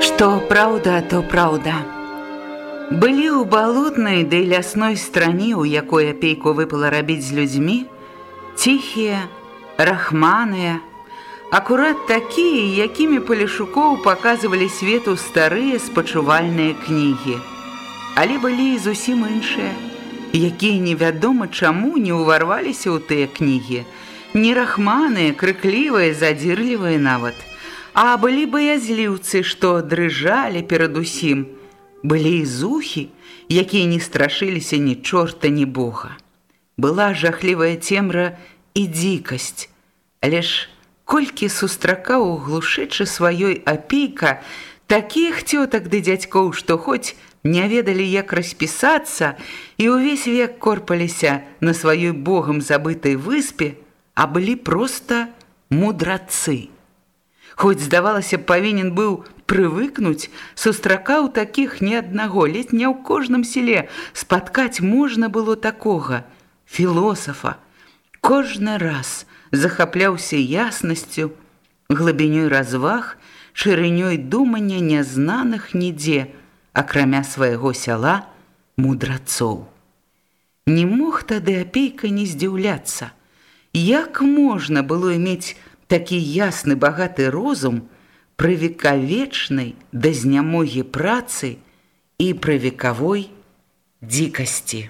Што праўда, то праўда. Былі ў балотнай ды лясной стране, у якой апейку выпала рабіць з людзьмі, ціхія, рахманыя, акурат такія, якімі палішукоў паказвалі свету старыя спачувальныя кнігі. Але былі і зусім іншыя, якія невядома чаму не ўварваліся ў тыя кнігі, не рахманыя, крыклівыя, задзірлівыя нават – А былі баязліўцы, што дрыжалі перад усім. Былі і зухі, якія не страшыліся ні чорта, ні бога. Была жахлівая цемра і дзікасць. Але ж колькі сустракаў глушычы сваёй апейка, такіх цётак ды дзядзькоў, што хоць не ведалі, як распісацца, і ўвесь век корпаліся на сваёй богам забытай выспе, а былі проста мудрацы. Хоць, здавалася, павінен быў прывыкнуць, сустракаў такіх ні аднаго, ледь не ў кожным селе спаткаць можна было такога філосафа. Кожны раз захапляўся яснасцю, глыбінёй разваг, шырынёй думання нязнаных нідзе, акрамя свайго сяла мудрацоў. Не мог тады апейка не здзіўляцца, як можна было мець такі ясны багаты розум пры векавечнай да знямогі працы і пры векавой дзікасці.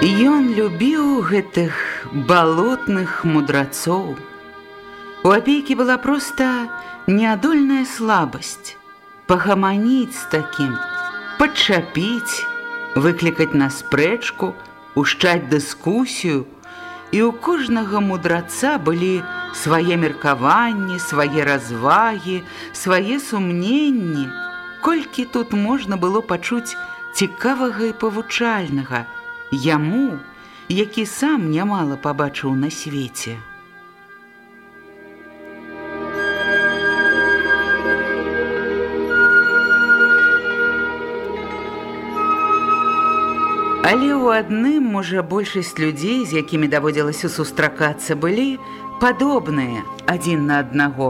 Ён любіў гэтых балотных мудрацоў, У апейкі была проста неадольная слабасць. Пагаманіць з такім, падчапіць, выклікаць на спрэчку, ушчаць дыскусію, і ў кожнага мудраца былі свае меркаванні, свае развагі, свае сумненні. Колькі тут можна было пачуць цікавага і павучальнага, яму, які сам нямала пабачыў на свеце. Але ў адным, можа, большасць людзей, з якімі даводзілася сустракацца, былі падобныя адзін на аднаго,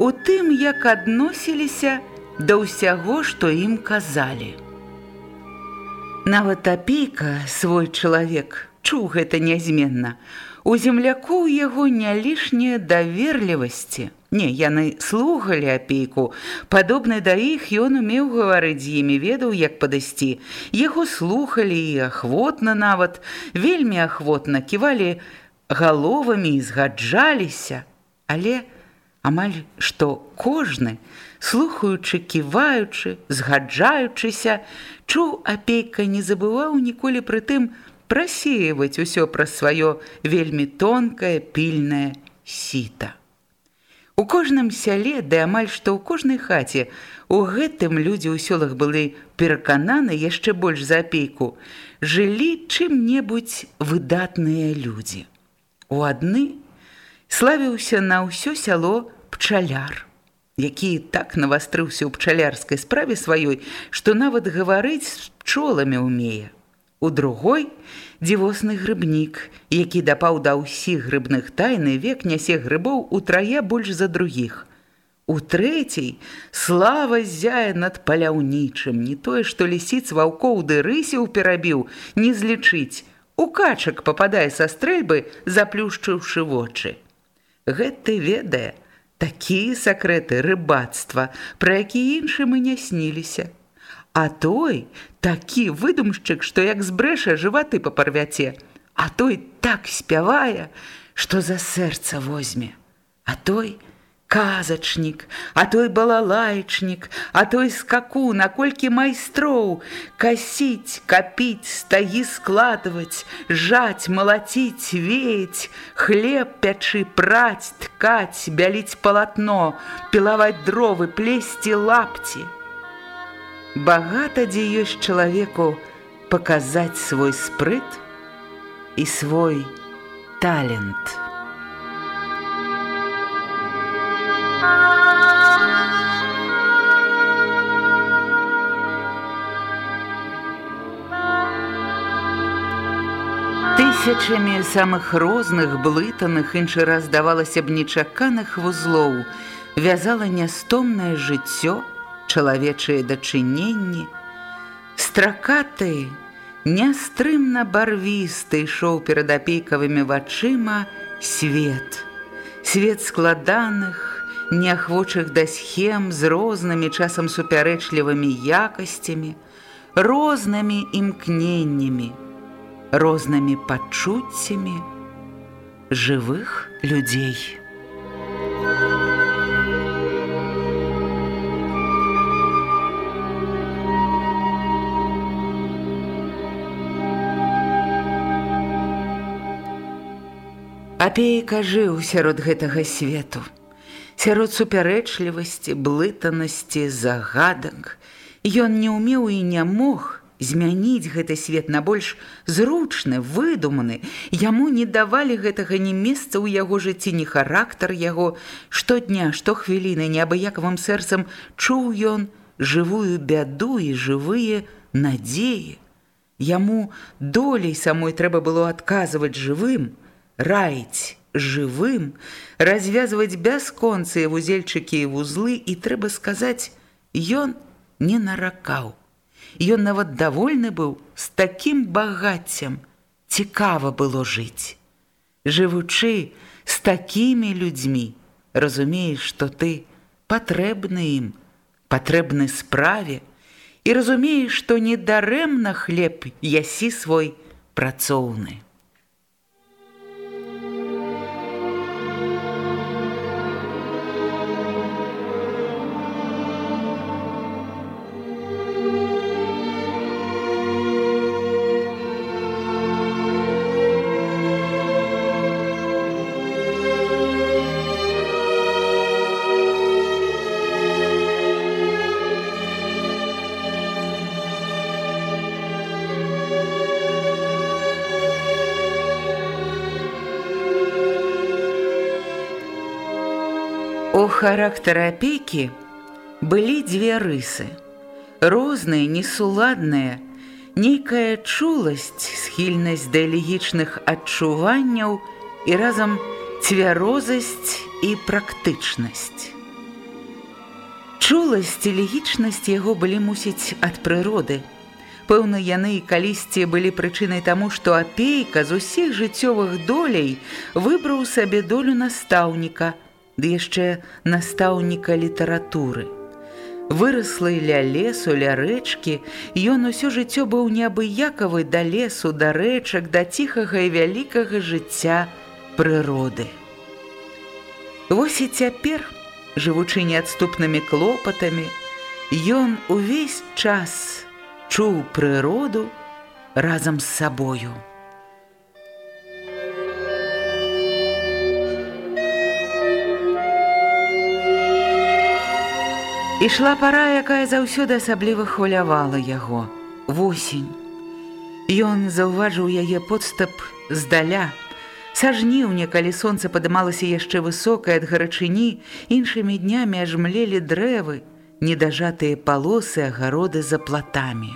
у тым, як адносіліся да ўсяго, што ім казалі. Нават апейка, свой чалавек, чуў гэта нязменна. У землякоў яго не лішняя даверлівасці – Не, яны слухалі апейку. Падобны да іх ён умеў гаварыць з імі, ведаў, як падысці. Яго слухалі і ахвотна нават, вельмі ахвотна ківалі галовамі і згаджаліся. Але амаль што кожны, слухаючы, ківаючы, згаджаючыся, чуў апейка не забываў ніколі пры тым прасеяваць усё праз сваё вельмі тонкае пільнае сіта. У кожным сяле, ды амаль што ў кожнай хаце, у гэтым людзі ў сёлах былі перакананы яшчэ больш за апейку, жылі чым-небудзь выдатныя людзі. У адны славіўся на ўсё сяло пчаляр, які так навастрыўся ў пчалярскай справе сваёй, што нават гаварыць з пчоламі ўмее. У другой дзівосны грыбнік, які дапаў да ўсіх грыбных тайны век нясе грыбоў утрая больш за другіх. У трэцяй слава зяе над паляўнічым, не тое, што лісіц ваўкоў ды рысіў перабіў, не злічыць. У качак пападае са стрэльбы, заплюшчыўшы вочы. Гэты ведае такія сакрэты рыбацтва, пра якія іншым і не сніліся. А той такі выдумшчык, што як збрэша жываты па парвяце, а той так спявае, што за сэрца возьме. А той, казачнік, а той балалайчнік, а той скаку, наколькі майстроў, касіць, капіць, стагі складваць, жаць, малаціць, веять, хлеб пячы, праць, ткаць, бяліць палатно, пілаваць дровы, плесці лапці. Багата дзе ёсць чалавеку паказаць свой спрыт і свой талент. Тысячамі самых розных блытаных іншы раз давалася б нечаканых вузлоў, вязала нястомнае жыццё, чалавечыя дачыненні, стракаты, нястрымна барвісты ішоў перад апейкавымі вачыма свет. Свет складаных, неахвочых да схем з рознымі часам супярэчлівымі якасцямі, рознымі імкненнямі, рознымі пачуццямі жывых людзей. Апейка жыў сярод гэтага свету сярод супярэчлівасці, блытанасці, загадак. Ён не ўмеў і не мог змяніць гэты свет на больш зручны, выдуманы. Яму не давалі гэтага ні месца ў яго жыцці, ні характар яго. Штодня, штохвіліны неабыякавым сэрцам чуў ён жывую бяду і жывыя надзеі. Яму долей самой трэба было адказваць жывым, раіць жывым, развязваць бясконцыя вузельчыкі і вузлы і трэба сказаць, ён не наракаў. Ён нават давольны быў з такім багаццем, цікава было жыць. Жывучы з такімі людзьмі, разумееш, што ты патрэбны ім, патрэбны справе і разумееш, што недарэмна хлеб ясі свой працоўны. У характары апекі былі дзве рысы. Розныя, несуладныя, нейкая чуласць, схільнасць да элегічных адчуванняў і разам цвярозасць і практычнасць. Чуласць і легічнасць яго былі мусіць ад прыроды. Пэўна, яны і калісьці былі прычынай таму, што апейка з усіх жыццёвых долей выбраў сабе долю настаўніка – ды яшчэ настаўніка літаратуры. Выраслы ля лесу, ля рэчкі, ён усё жыццё быў неабыякавы да лесу, да рэчак, да ціхага і вялікага жыцця прыроды. Вось і цяпер, жывучы неадступнымі клопатамі, ён увесь час чуў прыроду разам з сабою. Ішла пара, якая заўсёды асабліва хвалявала яго. Восень. Ён заўважыў яе подстап здаля. Са жніўня, калі сонца падымалася яшчэ высокае ад гарачыні, іншымі днямі ажмлелі дрэвы, недажатыя палосы агароды за платамі.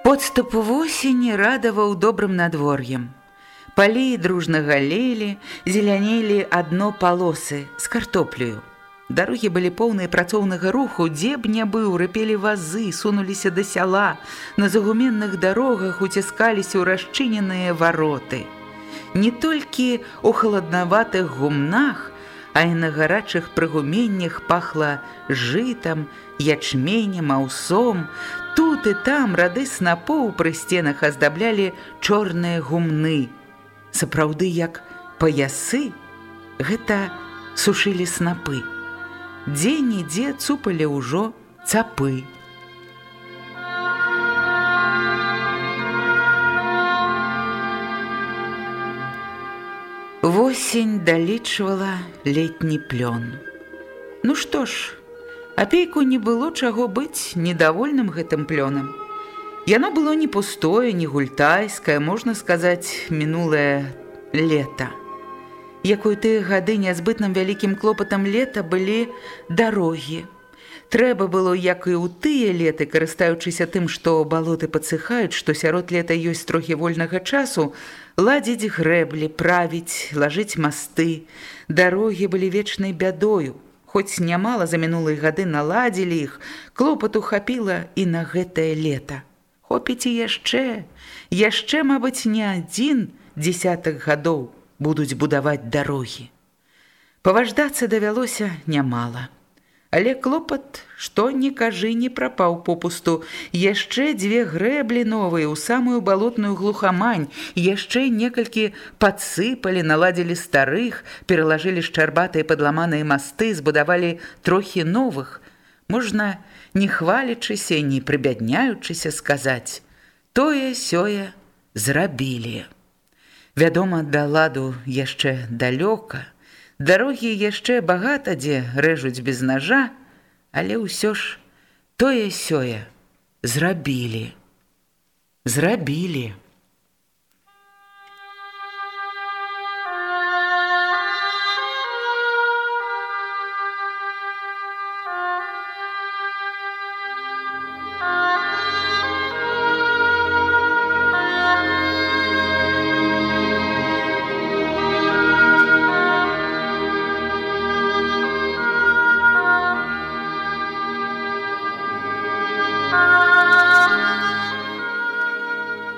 Подступ восені радаваў добрым надвор'ем. Палі дружна галелі, зелянелі адно палосы з картоплею. Дарогі былі поўныя працоўнага руху, дзе б не быў, рыпелі вазы, сунуліся да сяла, на загуменных дарогах уціскаліся ў расчыненыя вароты. Не толькі у халаднаватых гумнах, а і на гарачых прыгуменнях пахла жытам, ячменем, аўсом. Тут і там рады снапоў пры сценах аздаблялі чорныя гумны. Сапраўды, як паясы, гэта сушылі снапы дзе-нідзе цупалі ўжо цапы. Восень далічвала летні плён. Ну што ж, апейку не было чаго быць недовольным гэтым плёнам. Яно было не пустое, не гультайскае, можна сказаць, мінулае лета як у тыя гады нязбытным вялікім клопатам лета былі дарогі. Трэба было, як і ў тыя леты, карыстаючыся тым, што балоты пацыхаюць, што сярод лета ёсць трохі вольнага часу, ладзіць грэблі, правіць, лажыць масты. Дарогі былі вечнай бядою. Хоць нямала за мінулыя гады наладзілі іх, клопату хапіла і на гэтае лета. Хопіць і яшчэ, яшчэ, мабыць, не адзін дзесятых гадоў будуць будаваць дарогі. Паваждацца давялося нямала. Але клопат, што не кажы, не прапаў попусту, яшчэ дзве грэблі новыя ў самую балотную глухамань, яшчэ некалькі падсыпалі, наладзілі старых, пералажылі шчарбатыя падламаныя масты, збудавалі трохі новых. Можна, не хвалячыся, не прыбядняючыся сказаць: тое сёе зрабілі. Вядома, да ладу яшчэ далёка. Дарогі яшчэ багата дзе рэжуць без нажа, але ўсё ж тое сёе зрабілі. Зрабілі.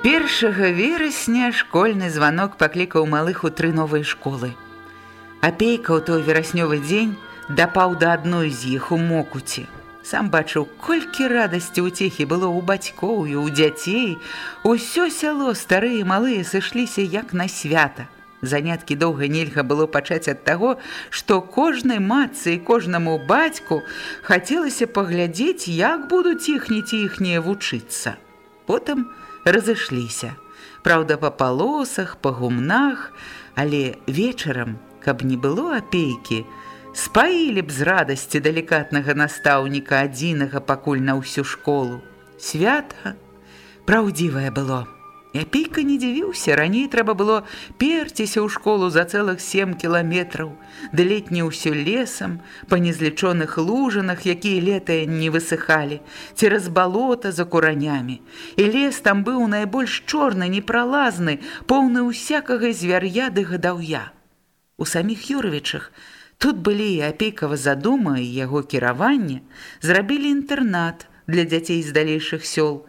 Першага верасня школьны званок паклікаў малых у тры новыя школы. Апейка ў той вераснёвы дзень дапаў да адной з іх у мокуці. Сам бачыў, колькі радасці ўцехі было ў бацькоў і ў дзяцей. Усё сяло старыя малыя сышліся як на свята. Заняткі доўга нельга было пачаць ад таго, што кожнай матцы і кожнаму бацьку хацелася паглядзець, як будуць іхніць іхнія вучыцца. Потым, разышліся. Праўда, па палосах, па гумнах, але вечарам, каб не было апейкі, спаілі б з радасці далікатнага настаўніка адзінага пакуль на ўсю школу. Свята праўдзівае было. Япейка не дзівіўся, раней трэба было перціся ў школу за цэлых сем кіламетраў, ды летні ўсё лесам, па незлічоных лужанах, якія летая не высыхалі, цераз балота за куранямі. І лес там быў найбольш чорны, непралазны, поўны ўсякага звяр'я ды гадаўя. У саміх Юрвічах тут былі і апейкава задума і яго кіраванне, зрабілі інтэрнат для дзяцей з далейшых сёл,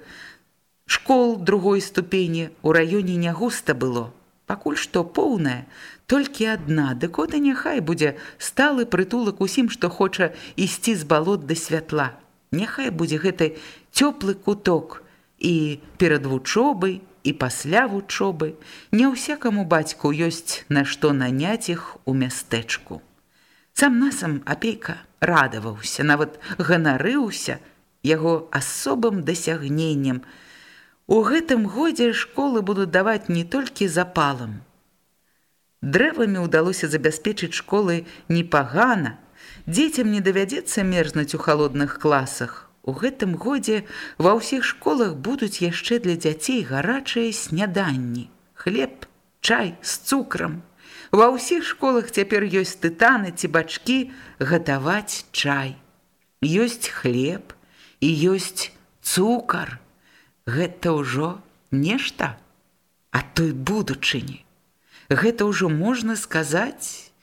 Школ другой ступені ў раёне не густа было. Пакуль што поўная, толькі адна, дык от і няхай будзе сталы прытулак усім, што хоча ісці з балот да святла. Няхай будзе гэты цёплы куток і перад вучобай, і пасля вучобы. Не ўсякаму бацьку ёсць на што наняць іх у мястэчку. Сам насам апейка радаваўся, нават ганарыўся яго асобым дасягненнем – У гэтым годзе школы будуць даваць не толькі запалам. Дрэвамі ўдалося забяспечыць школы непагана. Дзецям не давядзецца мерзнуць у халодных класах. У гэтым годзе ва ўсіх школах будуць яшчэ для дзяцей гарачыя сняданні. Хлеб, чай з цукрам. Ва ўсіх школах цяпер ёсць тытаны ці бачкі гатаваць чай. Ёсць хлеб і ёсць цукар – гэта ўжо нешта а той будучыні Гэта ўжо можна сказаць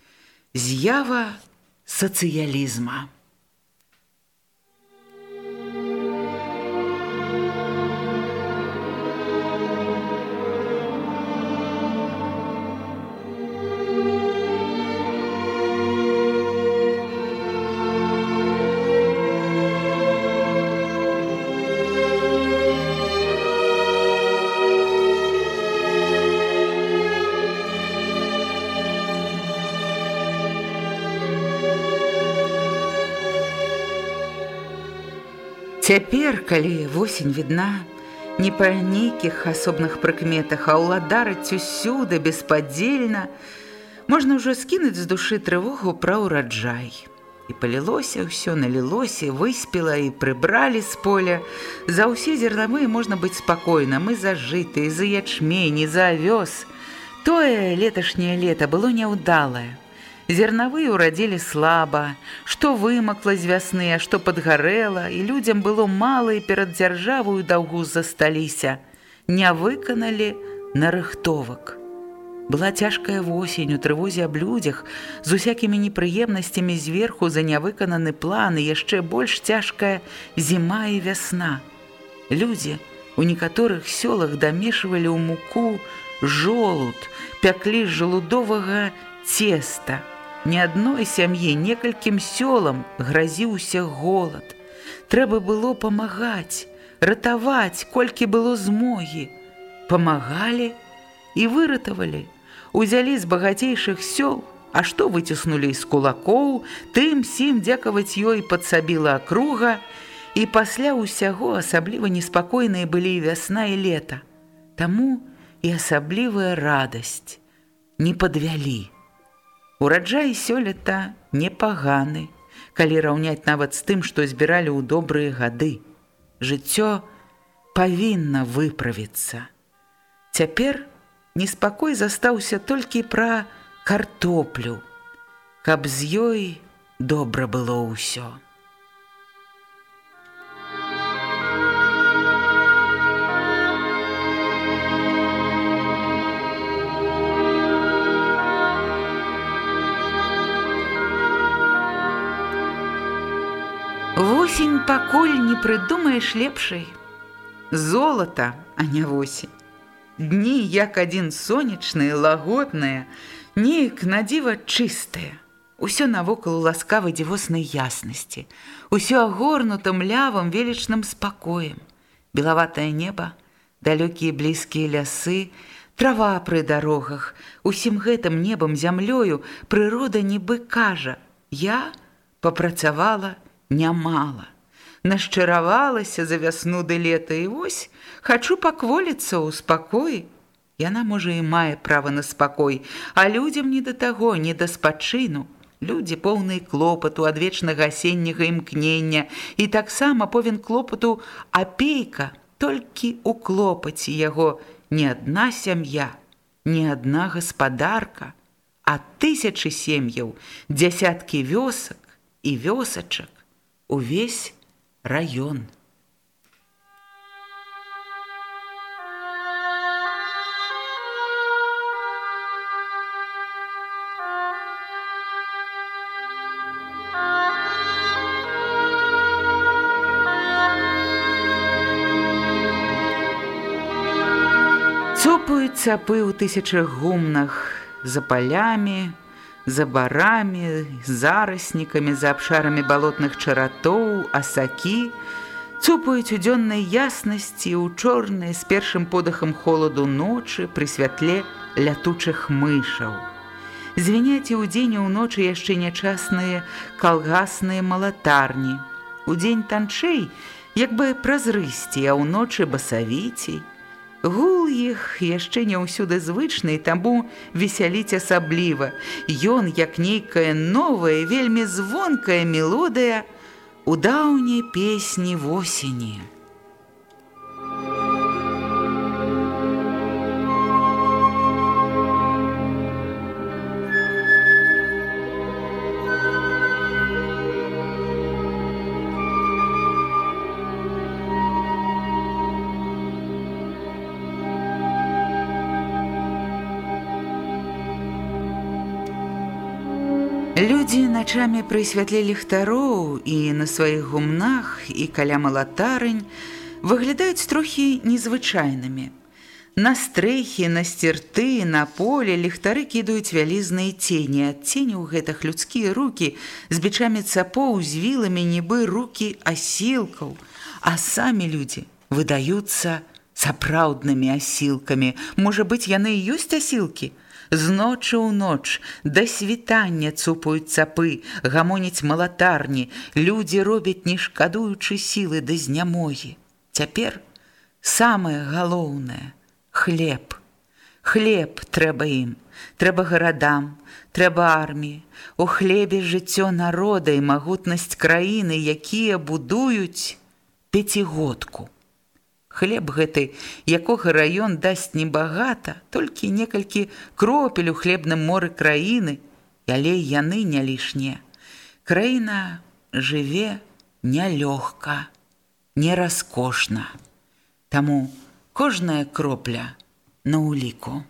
з'ява сацыялізма. Цяпер, калі восень відна, не па нейкіх асобных прыкметах, а ўладарыць усюды беспадзельна, можна ўжо скінуць з душы трывогу пра ўраджай. І палілося ўсё, налілося, выспела і прыбралі з поля. За ўсе зернавыя можна быць спакойна, мы зажытыя, за ячмені, за авёс. Тое леташняе лета было няўдалае. Зернавыя ўрадзілі слаба, што вымакла з вясны, а што падгарэла, і людзям было мала і перад дзяржавую даўгу засталіся. Не выканалі нарыхтовак. Была цяжкая восень у трывозе аб людзях, з усякімі непрыемнасцямі зверху за нявыкананы план і яшчэ больш цяжкая зіма і вясна. Людзі у некаторых сёлах дамешвалі ў муку жолуд, пяклі жалудовага цеста – Ні адной сям'і некалькім сёлам гразіўся голад. Трэба было памагаць, ратаваць, колькі было змогі. Памагалі і выратавалі. Узялі з багацейшых сёл, а што выціснулі з кулакоў, тым сім дзякаваць ёй падсабіла акруга, і пасля ўсяго асабліва неспакойныя былі вясна і лета. Таму і асаблівая радасць не падвялі. Ураджай сёлета непаганы, калі раўняць нават з тым, што збіралі ў добрыя гады. Жыццё павінна выправіцца. Цяпер неспакой застаўся толькі пра картоплю, каб з ёй добра было ўсё. Пакуль не прыдумаеш лепшай. Золата, а не восень. Дні як адзін сонечныя, лагодныя, неяк надзіва чыстыя. Усё навокал ласкавай дзівоснай яснасці, усё агорнутым лявым велічным спакоем. Белаватае неба, далёкія блізкія лясы, трава пры дарогах, усім гэтым небам зямлёю прырода нібы кажа: Я папрацавала, нямала. Нашчаравалася за вясну ды лета і вось хачу пакволіцца ў спакой. Яна можа і мае права на спакой, а людзям не да таго, не да спачыну. Людзі поўныя клопату ад вечнага асенняга імкнення і таксама повін клопату апейка, толькі ў клопаці яго не адна сям'я, не адна гаспадарка, а тысячы сем'яў, дзясяткі вёсак і вёсачак увесь район. Цопаюць цапы ў тысячах гумнах за палямі, за барамі, зараснікамі, за абшарамі балотных чаратоў, асакі, цупаюць у дзённай яснасці ў чорнай з першым подахам холаду ночы пры святле лятучых мышаў. Звіняць ў дзень і ўночы яшчэ нячасныя калгасныя малатарні. У дзень танчэй, як бы празрысці, а ўночы басавіцей, Гул іх яшчэ не ўсюды звычны, таму весяліць асабліва. Ён, як нейкая новая, вельмі звонкая мелодыя у даўняй песні восені. Людзі начамі пры святле ліхтароў і на сваіх гумнах і каля малатарынь выглядаюць трохі незвычайнымі. На стрэхі, на сцерты, на поле ліхтары кідаюць вялізныя цені, ад ценяў гэтых людскія рукі з бічамі цапоў з віламі нібы рукі асілкаў, а самі людзі выдаюцца сапраўднымі асілкамі. Можа быць, яны і ёсць асілкі, з ночы ў ноч да світання цупаюць цапы, гамоняць малатарні, людзі робяць не шкадуючы сілы да знямогі. Цяпер самае галоўнае хлеб. Хлеб трэба ім, трэба гарадам, трэба арміі. У хлебе жыццё народа і магутнасць краіны, якія будуюць пяцігодку. Хлеб гэты, якога раён дасць небагата, толькі некалькі кропель у хлебным моры краіны, але яны не лішнія. Краіна жыве нялёгка, не раскошна. Таму кожная кропля на ўліку.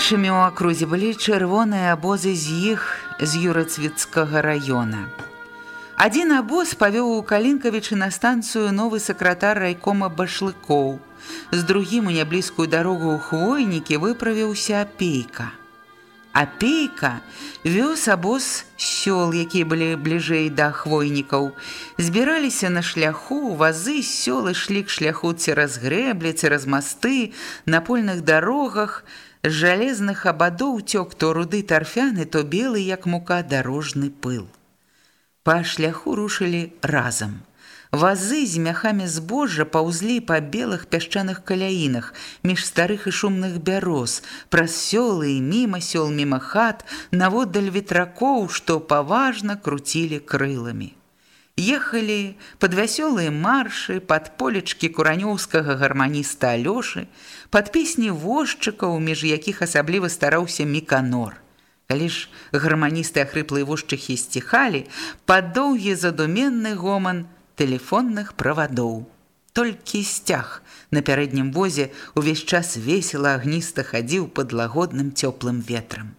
Першымі ў акрузе былі чырвоныя абозы з іх з юрацвіцкага раёна. Адзін абоз павёў у калінкавічы на станцыю новы сакратар райкома башлыкоў. З другім у няблізкую дарогу ў хвойнікі выправіўся апейка. Апейка вёз абоз сёл, якія былі бліжэй да хвойнікаў. Збіраліся на шляху, вазы сёл ішлі к шляху цераз грэблі, цераз масты, на польных дарогах, З жалезных абадоў цёк то руды тарфяны, то белы, як мука дарожны пыл. Па шляху рушылі разам. Вазы з мяхамі збожжа паўзлі па белых пясчаных каляінах, між старых і шумных бяроз, праз сёлы і міма сёл міма хат, наводдаль ветракоў, што паважна круцілі крыламі. Ехалі пад вясёлыя маршы, пад полечкі куранёўскага гарманіста Алёшы, пад песні вожчыкаў, між якіх асабліва стараўся міканор. Калі ж гарманісты ахрыплыя вожчыхі сціхалі, пад доўгі задуменны гоман тэлефонных правадоў. Толькі сцяг на пярэднім возе увесь час весела агніста хадзіў пад лагодным цёплым ветрам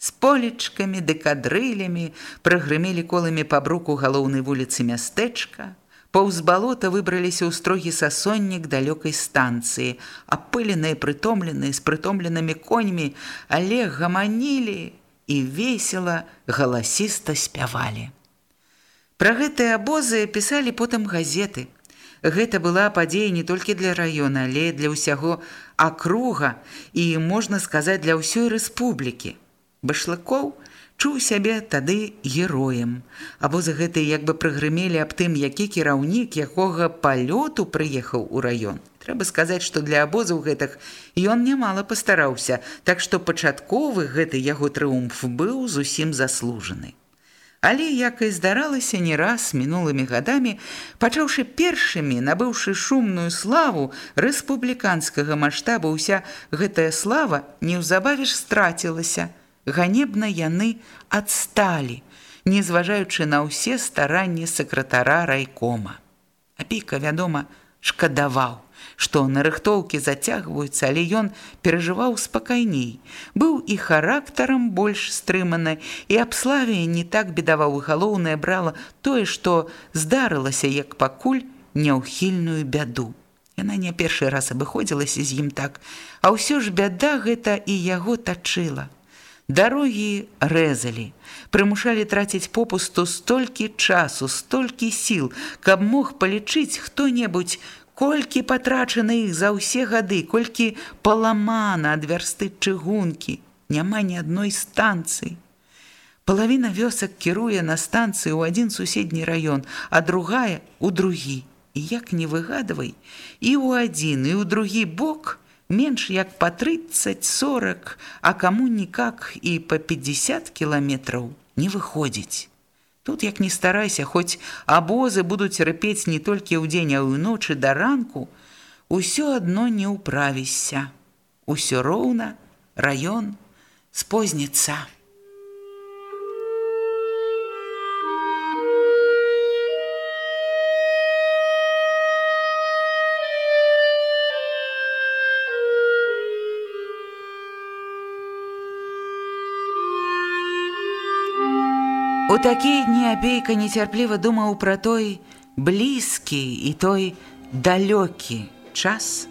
з полечкамі ды кадрылямі прагрымелі коламі па бруку галоўнай вуліцы мястэчка. Паўз балота выбраліся ў строгі сасоннік далёкай станцыі, апыленыя прытомленыя з прытомленымі коньмі, але гаманілі і весела галасіста спявалі. Пра гэтыя абозы пісалі потым газеты. Гэта была падзея не толькі для раёна, але для ўсяго акруга і можна сказаць для ўсёй рэспублікі. Башлыкоў чуў сябе тады героем, або за гэты як бы прыгрымелі аб тым, які кіраўнік якога палёту прыехаў у раён. Трэба сказаць, што для абозаў гэтых ён нямала пастараўся, так што пачатковы гэты яго трыумф быў зусім заслужаны. Але, як і здаралася не раз мінулымі гадамі, пачаўшы першымі, набыўшы шумную славу рэспубліканскага маштабу, уся гэтая слава неўзабавіш страцілася – ганебна яны адсталі, не зважаючы на ўсе старанні сакратара райкома. Апіка, вядома, шкадаваў, што нарыхтоўкі зацягваюцца, але ён перажываў спакайней, быў і характарам больш стрыманы, і аб славе не так бедаваў і галоўнае брала тое, што здарылася як пакуль няўхільную бяду. Яна не першы раз абыходзілася з ім так, а ўсё ж бяда гэта і яго тачыла. Дарогі рэзалі, прымушалі траціць попусту столькі часу, столькі сіл, каб мог палічыць хто-небудзь, колькі патрачаны іх за ўсе гады, колькі паламана ад вярсты чыгункі, няма ні адной станцыі. Палавіна вёсак кіруе на станцыю ў адзін суседні раён, а другая ў другі. І як не выгадвай, і ў адзін і ў другі бок – менш як по 30-40, а каму никак і по 50 кіламетраў не выходзіць. Тут як не старайся, хоць абозы будуць рыпець не толькі ў дзень, а ў ночы да ранку, усё адно не ўправішся. Усё роўна, раён спозніцца. Такія дні апейка нецярпліва думаў пра той блізкі і той далёкі час,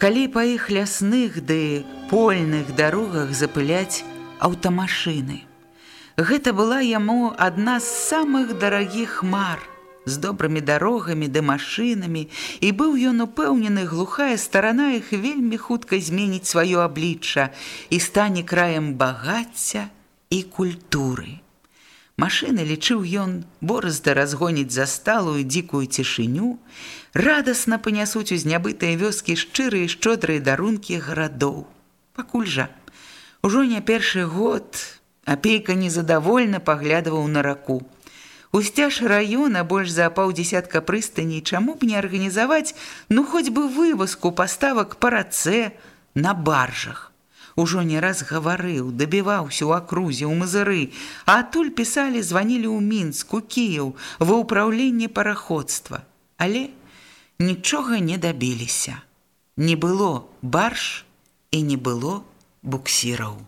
калі па іх лясных ды польных дарогах запыляць аўтамашыны. Гэта была яму адна з самых дарагіх мар з добрымі дарогамі ды машынамі і быў ён упэўнены глухая старана іх вельмі хутка зменіць сваё аблічча і стане краем багацця і культуры. Машыны лічыў ён борозда разгоніць за сталую дзікую цішыню, радасна панясуць у знябытыя вёскі шчырыя і шчодрыя дарункі гарадоў. Пакуль жа, ужо не першы год апейка незадавольна паглядаваў на раку. Усцяж раёна больш за паўдзясятка прыстаней, чаму б не арганізаваць, ну хоць бы вывазку паставак па рацэ на баржах ужо не раз гаварыў, дабіваўся ў акрузе ў мазыры, а адтуль пісалі, званілі ў мінску кіяў ва ўпраўленне параходства. Але нічога не дабіліся. Не было барж і не было буксіраў.